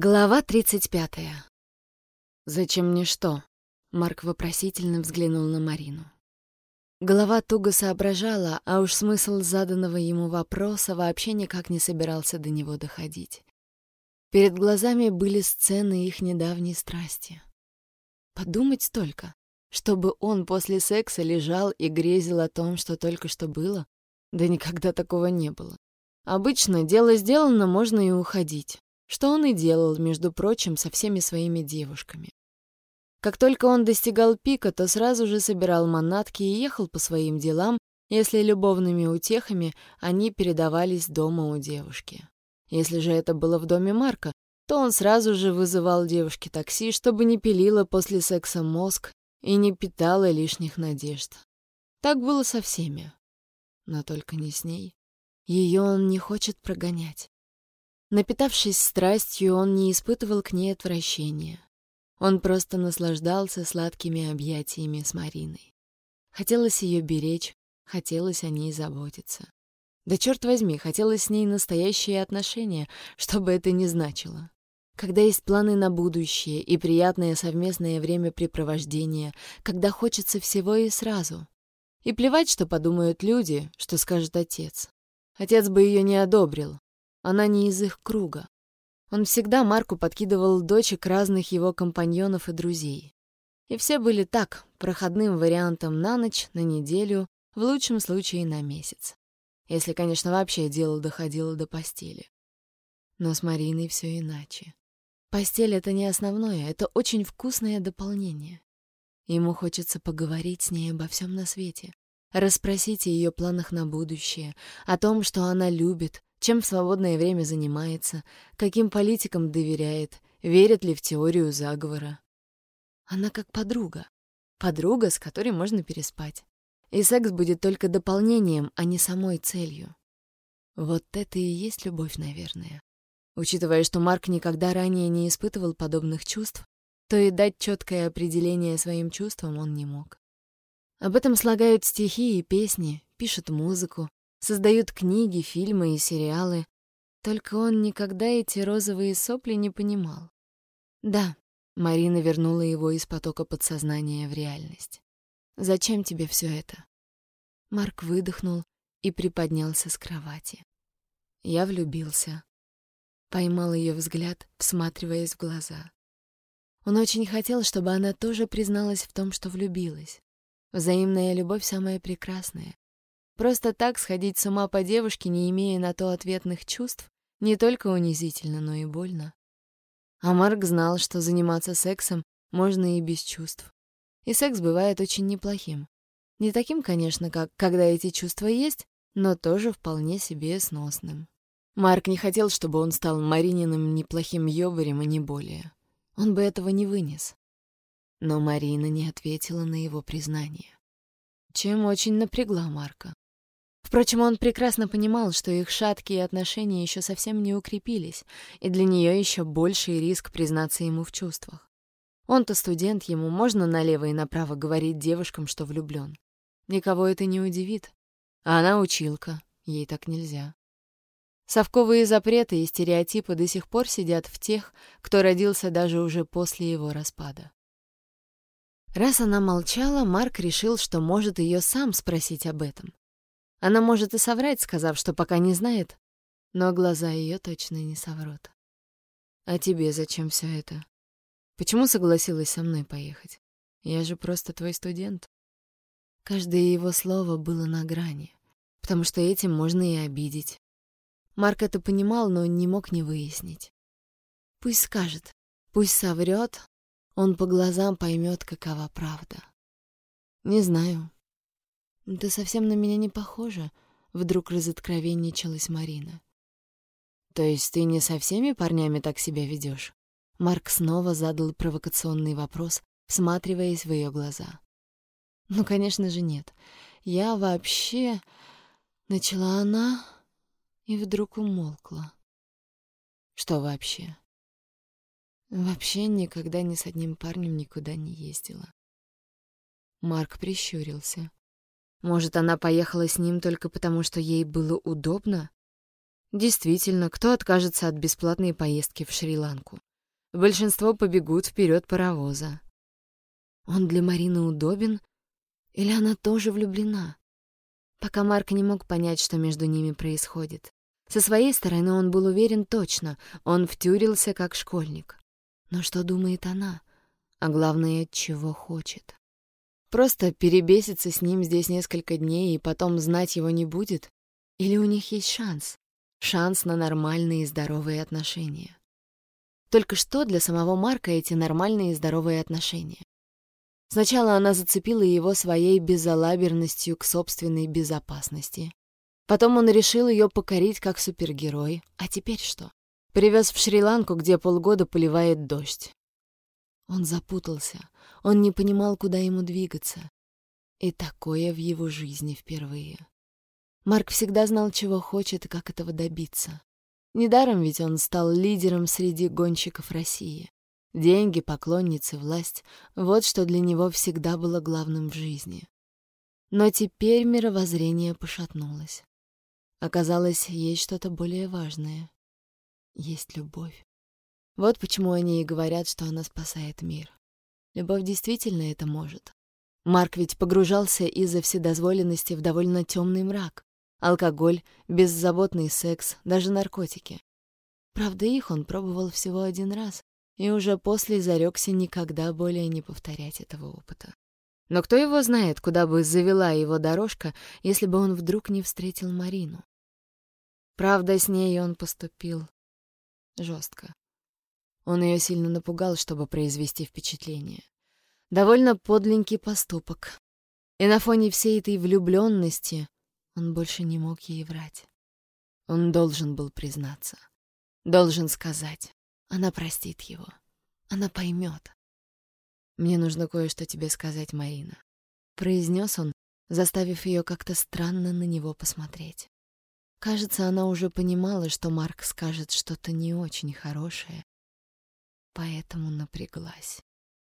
Глава 35. «Зачем мне что?» — Марк вопросительно взглянул на Марину. Голова туго соображала, а уж смысл заданного ему вопроса вообще никак не собирался до него доходить. Перед глазами были сцены их недавней страсти. Подумать только, чтобы он после секса лежал и грезил о том, что только что было, да никогда такого не было. Обычно дело сделано, можно и уходить что он и делал, между прочим, со всеми своими девушками. Как только он достигал пика, то сразу же собирал манатки и ехал по своим делам, если любовными утехами они передавались дома у девушки. Если же это было в доме Марка, то он сразу же вызывал девушке такси, чтобы не пилила после секса мозг и не питала лишних надежд. Так было со всеми. Но только не с ней. Ее он не хочет прогонять. Напитавшись страстью, он не испытывал к ней отвращения. Он просто наслаждался сладкими объятиями с Мариной. Хотелось ее беречь, хотелось о ней заботиться. Да черт возьми, хотелось с ней настоящие отношения, что бы это ни значило. Когда есть планы на будущее и приятное совместное времяпрепровождение, когда хочется всего и сразу. И плевать, что подумают люди, что скажет отец. Отец бы ее не одобрил, она не из их круга. Он всегда Марку подкидывал дочек разных его компаньонов и друзей. И все были так, проходным вариантом на ночь, на неделю, в лучшем случае на месяц. Если, конечно, вообще дело доходило до постели. Но с Мариной все иначе. Постель — это не основное, это очень вкусное дополнение. Ему хочется поговорить с ней обо всем на свете, расспросить о ее планах на будущее, о том, что она любит, чем в свободное время занимается, каким политикам доверяет, верит ли в теорию заговора. Она как подруга. Подруга, с которой можно переспать. И секс будет только дополнением, а не самой целью. Вот это и есть любовь, наверное. Учитывая, что Марк никогда ранее не испытывал подобных чувств, то и дать четкое определение своим чувствам он не мог. Об этом слагают стихи и песни, пишут музыку, создают книги, фильмы и сериалы. Только он никогда эти розовые сопли не понимал. Да, Марина вернула его из потока подсознания в реальность. «Зачем тебе все это?» Марк выдохнул и приподнялся с кровати. Я влюбился. Поймал ее взгляд, всматриваясь в глаза. Он очень хотел, чтобы она тоже призналась в том, что влюбилась. Взаимная любовь самая прекрасная. Просто так сходить с ума по девушке, не имея на то ответных чувств, не только унизительно, но и больно. А Марк знал, что заниматься сексом можно и без чувств. И секс бывает очень неплохим. Не таким, конечно, как когда эти чувства есть, но тоже вполне себе сносным. Марк не хотел, чтобы он стал Марининым неплохим ёбарем и не более. Он бы этого не вынес. Но Марина не ответила на его признание. Чем очень напрягла Марка. Впрочем, он прекрасно понимал, что их шаткие отношения еще совсем не укрепились, и для нее еще больший риск признаться ему в чувствах. Он-то студент, ему можно налево и направо говорить девушкам, что влюблен. Никого это не удивит. А она училка, ей так нельзя. Совковые запреты и стереотипы до сих пор сидят в тех, кто родился даже уже после его распада. Раз она молчала, Марк решил, что может ее сам спросить об этом. Она может и соврать, сказав, что пока не знает, но глаза ее точно не соврут. А тебе зачем все это? Почему согласилась со мной поехать? Я же просто твой студент. Каждое его слово было на грани, потому что этим можно и обидеть. Марк это понимал, но не мог не выяснить. Пусть скажет, пусть соврет, он по глазам поймет, какова правда. Не знаю, «Ты совсем на меня не похожа», — вдруг разоткровенничалась Марина. «То есть ты не со всеми парнями так себя ведешь? Марк снова задал провокационный вопрос, всматриваясь в ее глаза. «Ну, конечно же, нет. Я вообще...» Начала она и вдруг умолкла. «Что вообще?» «Вообще никогда ни с одним парнем никуда не ездила». Марк прищурился. Может, она поехала с ним только потому, что ей было удобно? Действительно, кто откажется от бесплатной поездки в Шри-Ланку? большинство побегут вперед паровоза. Он для Марины удобен? Или она тоже влюблена? Пока Марк не мог понять, что между ними происходит. Со своей стороны он был уверен точно, он втюрился как школьник. Но что думает она? А главное, чего хочет? Просто перебеситься с ним здесь несколько дней и потом знать его не будет? Или у них есть шанс? Шанс на нормальные и здоровые отношения. Только что для самого Марка эти нормальные и здоровые отношения? Сначала она зацепила его своей безалаберностью к собственной безопасности. Потом он решил ее покорить как супергерой. А теперь что? Привез в Шри-Ланку, где полгода поливает дождь. Он запутался. Он не понимал, куда ему двигаться. И такое в его жизни впервые. Марк всегда знал, чего хочет и как этого добиться. Недаром ведь он стал лидером среди гонщиков России. Деньги, поклонницы, власть — вот что для него всегда было главным в жизни. Но теперь мировоззрение пошатнулось. Оказалось, есть что-то более важное. Есть любовь. Вот почему они и говорят, что она спасает мир. Любовь действительно это может. Марк ведь погружался из-за вседозволенности в довольно темный мрак. Алкоголь, беззаботный секс, даже наркотики. Правда, их он пробовал всего один раз, и уже после зарекся никогда более не повторять этого опыта. Но кто его знает, куда бы завела его дорожка, если бы он вдруг не встретил Марину. Правда, с ней он поступил жестко. Он ее сильно напугал, чтобы произвести впечатление. Довольно подленький поступок. И на фоне всей этой влюбленности он больше не мог ей врать. Он должен был признаться. Должен сказать. Она простит его. Она поймет. «Мне нужно кое-что тебе сказать, Марина», — произнес он, заставив ее как-то странно на него посмотреть. Кажется, она уже понимала, что Марк скажет что-то не очень хорошее, поэтому напряглась.